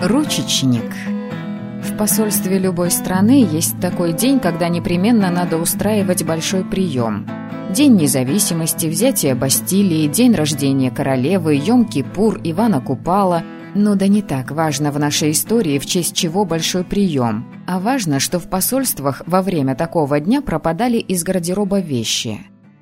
Ручечник. В посольстве любой страны есть такой день, когда непременно надо устраивать большой прием. День независимости, взятие Бастилии, день рождения королевы, Йом-Кипур, Ивана Купала. Но да не так важно в нашей истории, в честь чего большой прием. А важно, что в посольствах во время такого дня пропадали из гардероба вещи.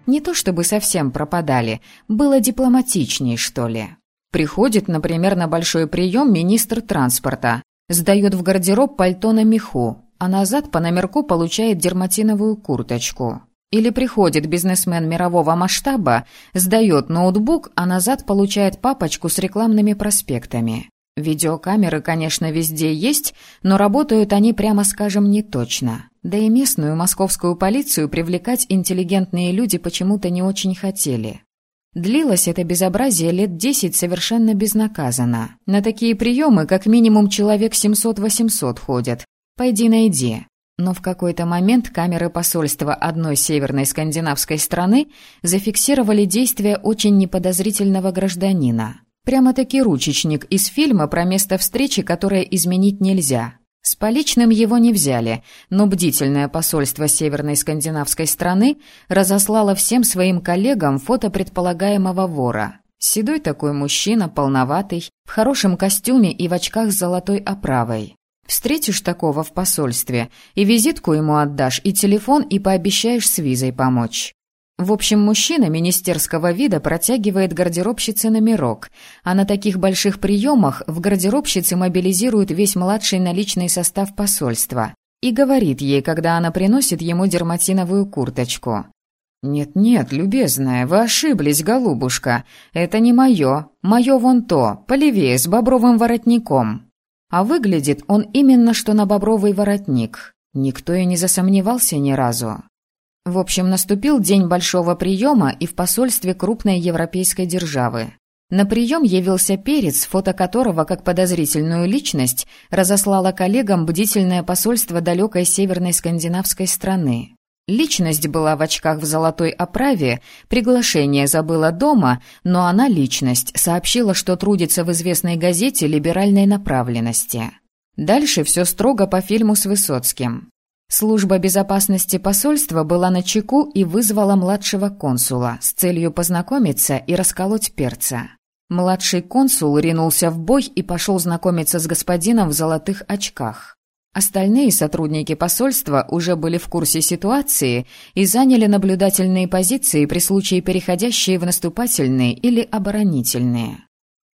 Не то чтобы совсем пропадали, было дипломатичней, что ли. Приходит, например, на большой прием министр транспорта, сдает в гардероб пальто на меху, а назад по номерку получает дерматиновую курточку. Или приходит бизнесмен мирового масштаба, сдает ноутбук, а назад получает папочку с рекламными проспектами. Видеокамеры, конечно, везде есть, но работают они, прямо скажем, не точно. Да и местную московскую полицию привлекать интеллигентные люди почему-то не очень хотели. Длилось это безобразие лет десять совершенно безнаказанно. На такие приемы как минимум человек 700-800 ходят. Пойди найди. Но в какой-то момент камеры посольства одной северной скандинавской страны зафиксировали действия очень неподозрительного гражданина. Прямо-таки ручечник из фильма про место встречи, которое изменить нельзя. С поличным его не взяли, но бдительное посольство северной скандинавской страны разослало всем своим коллегам фото предполагаемого вора. Седой такой мужчина, полноватый, в хорошем костюме и в очках с золотой оправой. Встретишь такого в посольстве, и визитку ему отдашь, и телефон, и пообещаешь с визой помочь. В общем, мужчина министерского вида протягивает гардеробщице номерок, а на таких больших приемах в гардеробщице мобилизируют весь младший наличный состав посольства и говорит ей, когда она приносит ему дерматиновую курточку. «Нет-нет, любезная, вы ошиблись, голубушка. Это не мое. Мое вон то, полевее, с бобровым воротником». А выглядит он именно что на бобровый воротник. Никто и не засомневался ни разу. В общем, наступил день большого приема и в посольстве крупной европейской державы. На прием явился перец, фото которого, как подозрительную личность, разослало коллегам бдительное посольство далекой северной скандинавской страны. Личность была в очках в золотой оправе, приглашение забыла дома, но она, личность, сообщила, что трудится в известной газете либеральной направленности. Дальше все строго по фильму с Высоцким. Служба безопасности посольства была на чеку и вызвала младшего консула с целью познакомиться и расколоть перца. Младший консул ринулся в бой и пошел знакомиться с господином в золотых очках. Остальные сотрудники посольства уже были в курсе ситуации и заняли наблюдательные позиции при случае переходящие в наступательные или оборонительные.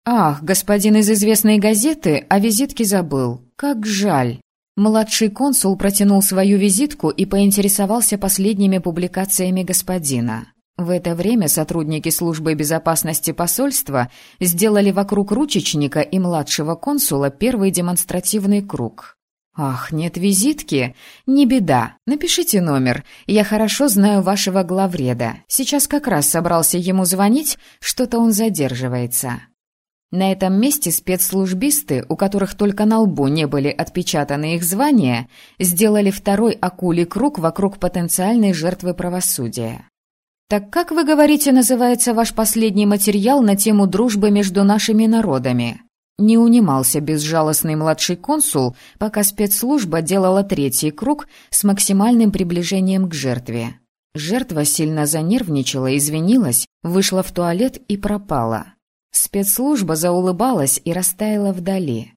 «Ах, господин из известной газеты о визитке забыл. Как жаль!» Младший консул протянул свою визитку и поинтересовался последними публикациями господина. В это время сотрудники службы безопасности посольства сделали вокруг ручечника и младшего консула первый демонстративный круг. «Ах, нет визитки? Не беда. Напишите номер. Я хорошо знаю вашего главреда. Сейчас как раз собрался ему звонить, что-то он задерживается». На этом месте спецслужбисты, у которых только на лбу не были отпечатаны их звания, сделали второй акулий круг вокруг потенциальной жертвы правосудия. «Так как, вы говорите, называется ваш последний материал на тему дружбы между нашими народами?» Не унимался безжалостный младший консул, пока спецслужба делала третий круг с максимальным приближением к жертве. Жертва сильно занервничала, извинилась, вышла в туалет и пропала. Спецслужба заулыбалась и растаяла вдали.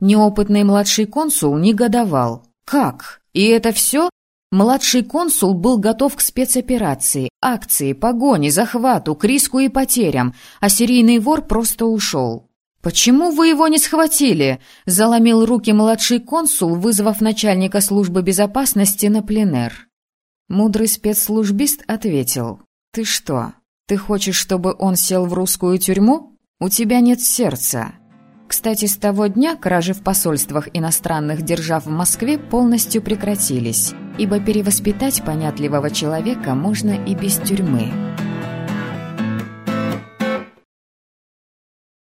Неопытный младший консул негодовал. «Как? И это все?» Младший консул был готов к спецоперации, акции, погоне, захвату, к риску и потерям, а серийный вор просто ушел. «Почему вы его не схватили?» – заломил руки младший консул, вызвав начальника службы безопасности на пленэр. Мудрый спецслужбист ответил. «Ты что, ты хочешь, чтобы он сел в русскую тюрьму? У тебя нет сердца. Кстати, с того дня кражи в посольствах иностранных держав в Москве полностью прекратились, ибо перевоспитать понятливого человека можно и без тюрьмы.